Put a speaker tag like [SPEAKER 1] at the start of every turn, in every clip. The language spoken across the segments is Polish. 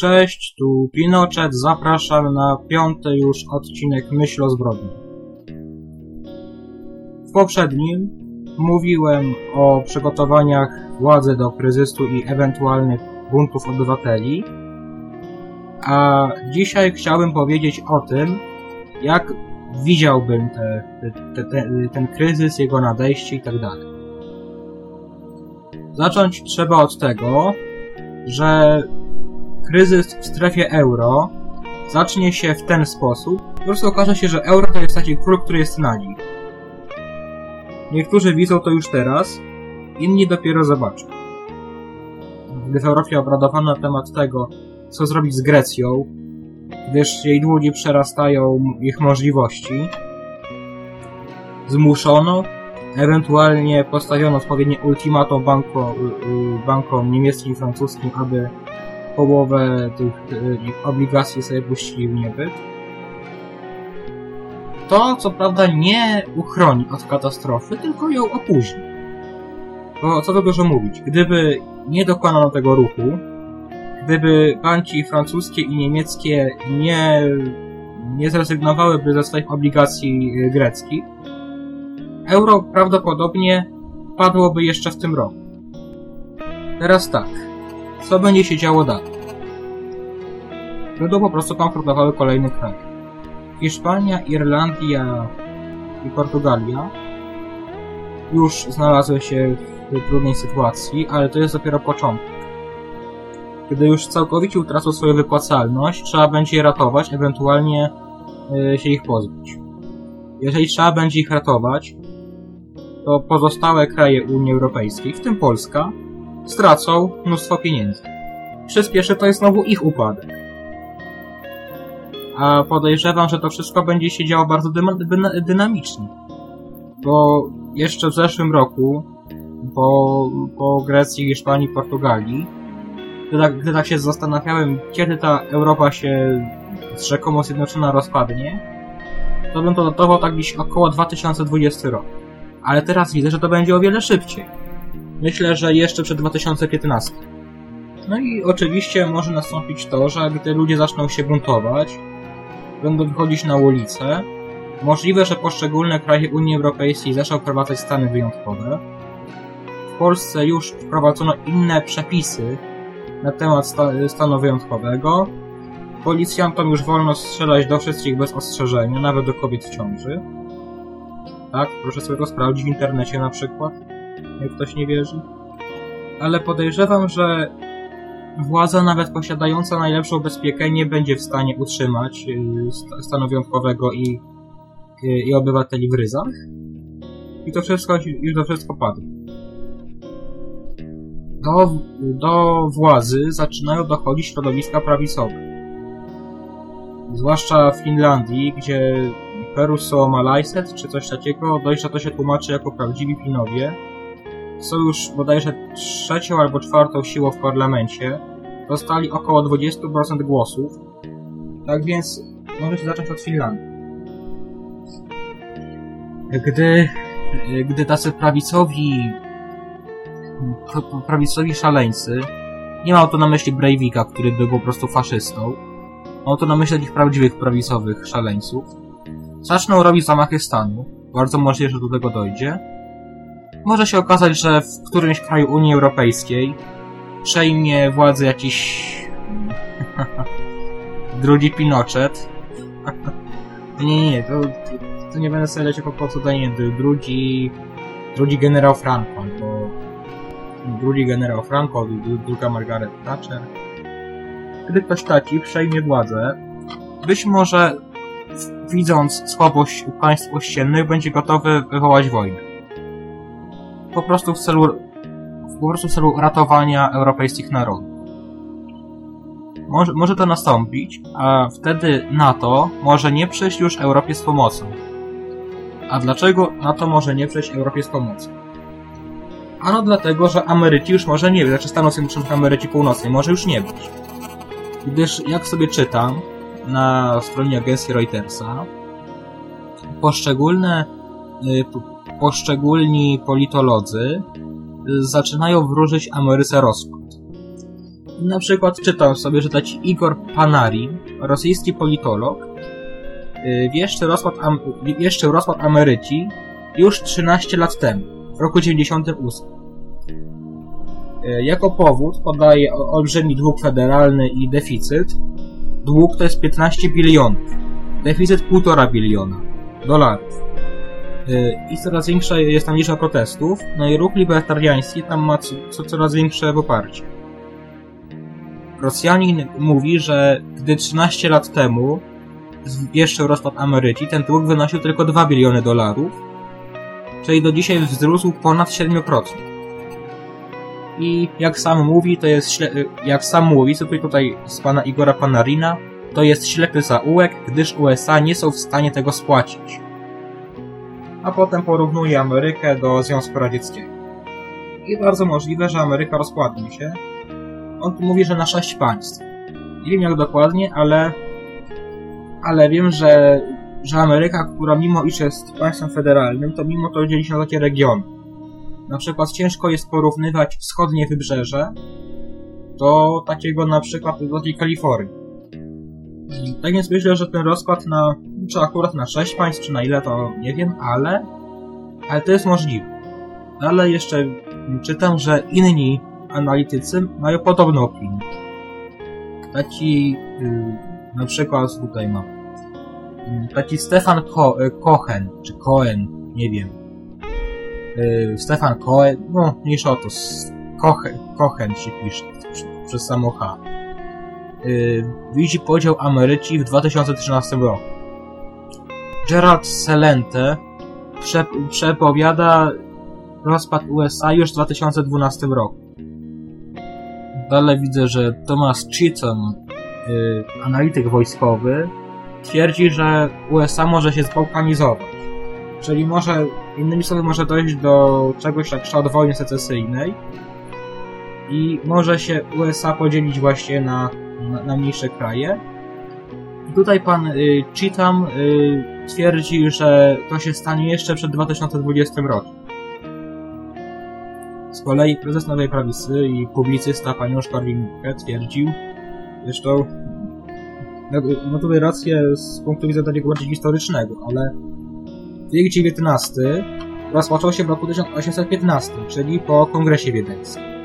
[SPEAKER 1] Cześć, tu Pinochet, zapraszam na piąty już odcinek Myśl o zbrodni. W poprzednim mówiłem o przygotowaniach władzy do kryzysu i ewentualnych buntów obywateli, a dzisiaj chciałbym powiedzieć o tym, jak widziałbym te, te, te, ten kryzys, jego nadejście i tak. Zacząć trzeba od tego, że kryzys w strefie euro zacznie się w ten sposób, po prostu okaże się, że euro to jest taki król, który jest na nich. Niektórzy widzą to już teraz, inni dopiero zobaczą. Gdy w Europie obradowano na temat tego, co zrobić z Grecją, gdyż jej długi przerastają ich możliwości, zmuszono, ewentualnie postawiono odpowiednie ultimatum banko, bankom niemieckim i francuskim, aby połowę tych ich obligacji sobie puścili w niebyt. To, co prawda, nie uchroni od katastrofy, tylko ją opóźni. Bo co to dużo mówić, gdyby nie dokonano tego ruchu, gdyby banki francuskie i niemieckie nie, nie zrezygnowałyby ze swoich obligacji greckich, euro prawdopodobnie padłoby jeszcze w tym roku. Teraz tak, co będzie się działo dalej? Będą po prostu bankrutowały kolejne kraje. Hiszpania, Irlandia i Portugalia już znalazły się w trudnej sytuacji, ale to jest dopiero początek. Gdy już całkowicie utracą swoją wypłacalność, trzeba będzie je ratować, ewentualnie yy, się ich pozbyć. Jeżeli trzeba będzie ich ratować, to pozostałe kraje Unii Europejskiej, w tym Polska, stracą mnóstwo pieniędzy. Przyspieszy to jest znowu ich upadek. A podejrzewam, że to wszystko będzie się działo bardzo dynamicznie. Bo jeszcze w zeszłym roku, po, po Grecji, Hiszpanii, Portugalii, gdy tak, gdy tak się zastanawiałem, kiedy ta Europa się rzekomo zjednoczona rozpadnie, to bym to datował tak gdzieś około 2020 rok. Ale teraz widzę, że to będzie o wiele szybciej. Myślę, że jeszcze przed 2015. No i oczywiście może nastąpić to, że gdy ludzie zaczną się buntować, będą wychodzić na ulicę, możliwe, że poszczególne kraje Unii Europejskiej zaczną wprowadzać stany wyjątkowe. W Polsce już wprowadzono inne przepisy na temat sta stanu wyjątkowego. Policjantom już wolno strzelać do wszystkich bez ostrzeżenia, nawet do kobiet w ciąży. Tak, proszę sobie to sprawdzić w internecie na przykład jak ktoś nie wierzy. Ale podejrzewam, że władza nawet posiadająca najlepszą bezpiekę nie będzie w stanie utrzymać y, stanu wyjątkowego i, y, i obywateli w ryzach. I to wszystko, już to wszystko padło. Do, do władzy zaczynają dochodzić środowiska prawicowe. Zwłaszcza w Finlandii, gdzie Peruso Malajset, czy coś takiego, że to się tłumaczy jako prawdziwi Finowie, są już bodajże trzecią albo czwartą siłą w parlamencie. Dostali około 20% głosów. Tak więc może się zacząć od Finlandii. Gdy, gdy tacy prawicowi prawicowi szaleńcy nie mam tu na myśli Breivika, który był po prostu faszystą. Mam tu na myśli takich prawdziwych prawicowych szaleńców. Zaczną robić zamachy stanu. Bardzo możliwe, że do tego dojdzie może się okazać, że w którymś kraju Unii Europejskiej przejmie władzę jakiś drugi Pinochet. nie, nie, to, to nie będę sobie leciał po prostu nie, drugi, drugi generał Franco, albo drugi generał Franco, druga Margaret Thatcher. Gdy ktoś taki przejmie władzę, być może widząc słabość państw ościennych będzie gotowy wywołać wojnę po prostu w celu, po prostu w celu ratowania europejskich narodów. Może, może to nastąpić, a wtedy NATO może nie przyjść już Europie z pomocą. A dlaczego NATO może nie przyjść Europie z pomocą? Ano dlatego, że Ameryki już może nie być, znaczy Stanów Zjednoczonych Ameryki Północnej może już nie być. Gdyż, jak sobie czytam na stronie agencji Reutersa, poszczególne y, poszczególni politolodzy y, zaczynają wróżyć Ameryce rozpad. Na przykład czytam sobie, że taki Igor Panarin, rosyjski politolog, y, wieszczył rozpad, Am- wieszczył rozpad Ameryki już 13 lat temu, w roku 98. Y, Jako powód podaje olbrzymi dług federalny i deficyt. Dług to jest 15 bilionów, deficyt 1,5 biliona dolarów. I coraz większa jest tam liczba protestów, no i ruch libertariański tam ma co, co, coraz większe poparcie. Rosjanin mówi, że gdy 13 lat temu jeszcze rozpad Ameryki, ten dług wynosił tylko 2 biliony dolarów, czyli do dzisiaj wzrósł ponad 7-krotnie. I jak sam mówi, to jest jak sam mówi, cytuję tutaj z pana Igora Panarina, to jest ślepy zaułek, gdyż USA nie są w stanie tego spłacić. A potem porównuje Amerykę do Związku Radzieckiego. I bardzo możliwe, że Ameryka rozkładnie się. On tu mówi, że na sześć państw. Nie wiem jak dokładnie, ale ale wiem, że, że Ameryka, która mimo iż jest państwem federalnym, to mimo to dzieli się na takie regiony. Na przykład ciężko jest porównywać wschodnie wybrzeże do takiego na przykład do tej Kalifornii. Tak więc myślę, że ten rozkład na, czy akurat na 6 państw, czy na ile to nie wiem, ale, ale to jest możliwe. Ale jeszcze czytam, że inni analitycy mają podobną opinię. Taki, yy, na przykład tutaj mam, yy, taki Stefan Ko y, Cohen, czy Cohen, nie wiem. Yy, Stefan Cohen, no mniejsza o to, Cohen, Cohen się pisze przez samo H. Yy, widzi podział Ameryki w 2013 roku. Gerald Celente prze, przepowiada rozpad USA już w 2012 roku. Dalej widzę, że Thomas Cheatham, yy, analityk wojskowy, twierdzi, że USA może się zbałkanizować. Czyli może, innymi słowy, może dojść do czegoś jak kształt wojny secesyjnej i może się USA podzielić właśnie na, na, na mniejsze kraje. I tutaj pan y, Cheatham y, twierdzi, że to się stanie jeszcze przed 2020 rokiem. Z kolei prezes Nowej Prawicy i publicysta pan Janusz Korwin-Mikke twierdził, zresztą no, no tutaj rację z punktu widzenia takiego bardziej historycznego, ale wiek XIX rozpoczął się w roku 1815, czyli po Kongresie Wiedeńskim.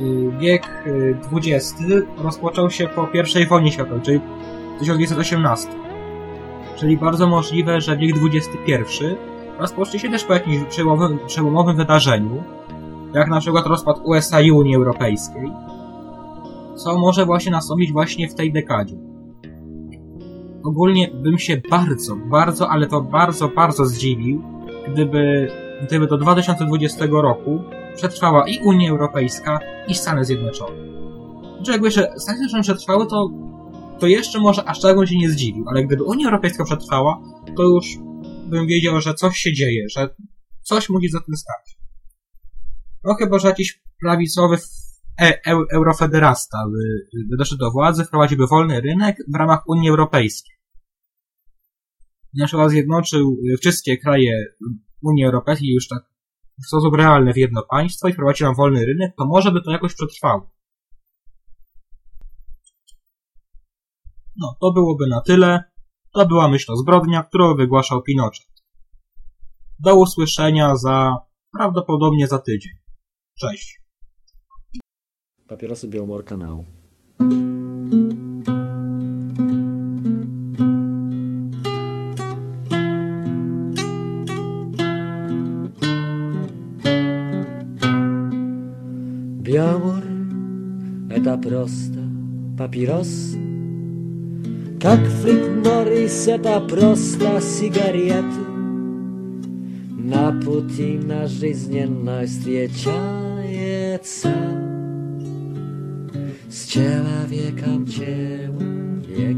[SPEAKER 1] Y, Wiek y, XX rozpoczął się po I wojnie światowej, czyli 1918. Czyli bardzo możliwe, że wiek XXI rozpocznie się też po jakimś przełomowym, przełomowym wydarzeniu, jak na przykład rozpad USA i Unii Europejskiej, co może właśnie nastąpić właśnie w tej dekadzie. Ogólnie bym się bardzo, bardzo, ale to bardzo, bardzo zdziwił, gdyby, gdyby do 2020 roku przetrwała i Unia Europejska, i Stany Zjednoczone. Znaczy jakby jeszcze Stany Zjednoczone przetrwały, to, to jeszcze może aż tak bym się nie zdziwił, ale gdyby Unia Europejska przetrwała, to już bym wiedział, że coś się dzieje, że coś musi za tym stać. No chyba, że jakiś prawicowy e, e, eurofederasta by, by doszedł do władzy, wprowadziłby wolny rynek w ramach Unii Europejskiej. Na przykład zjednoczył wszystkie kraje Unii Europejskiej już tak w sposób realny w jedno państwo i wprowadził tam wolny rynek, to może by to jakoś przetrwało. No, to byłoby na tyle. To była myśl o zbrodnia, którą wygłaszał Pinochet. Do usłyszenia za prawdopodobnie za tydzień. Cześć.
[SPEAKER 2] Papierosy Białmor kanału. папирос. Как Флип Норрис — это просто сигарету. На пути на жизненной встречается z человеком человек.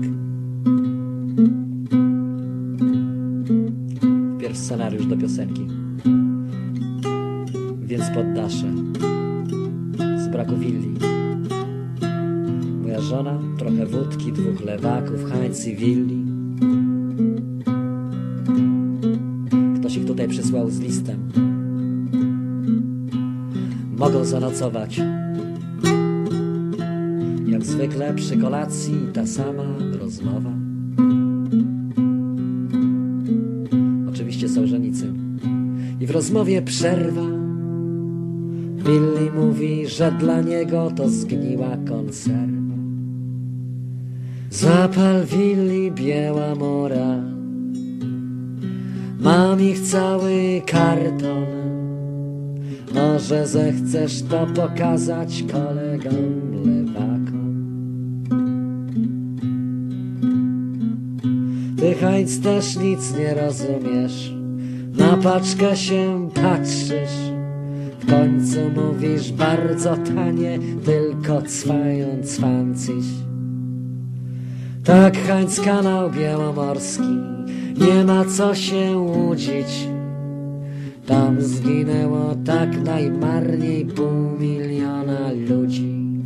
[SPEAKER 2] Wpierw scenariusz do piosenki. Więc poddaszę. Z braku willi. Żona, trochę wódki, dwóch lewaków, Heinz i willi. Ktoś ich tutaj przysłał z listem. Mogą zanocować jak zwykle przy kolacji ta sama rozmowa. Oczywiście Sołżenicyn. I w rozmowie przerwa. Billy mówi, że dla niego to zgniła konserwa. Zapal willi biała mora. Mam ich cały karton. Może zechcesz to pokazać kolegom lewakom. Ty Heinz też nic nie rozumiesz. Na paczkę się patrzysz. W końcu mówisz bardzo tanie, tylko cwając fanciś. Tak Heinz kanał białomorski, nie ma co się łudzić. Tam zginęło tak najmarniej pół miliona ludzi.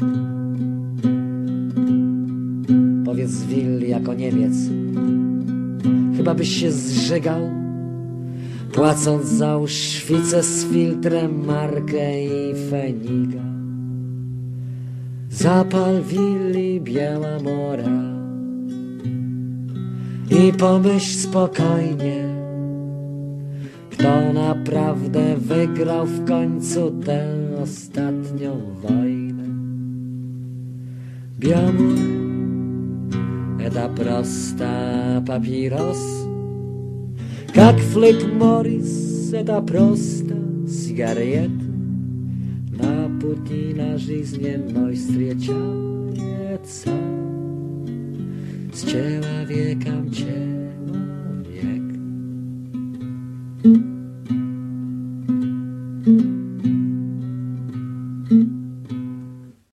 [SPEAKER 2] Powiedz Willi jako Niemiec, chyba byś się zżygał, płacąc za uszwicę z filtrem markę i feniga. Zapal Willi biała mora i pomyśl spokojnie, kto naprawdę wygrał w końcu tę ostatnią wojnę. Białe, eta prosta papieros, jak Flip Morris, eta prosta cigaret. Na Putina жизни z ciała wiekam cię wiek.